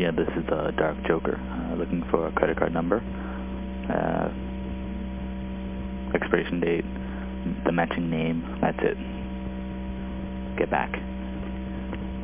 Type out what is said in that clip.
yeah, this is the Dark Joker. Uh, looking for a credit card number, uh, expiration date, the matching name, that's it. Get back.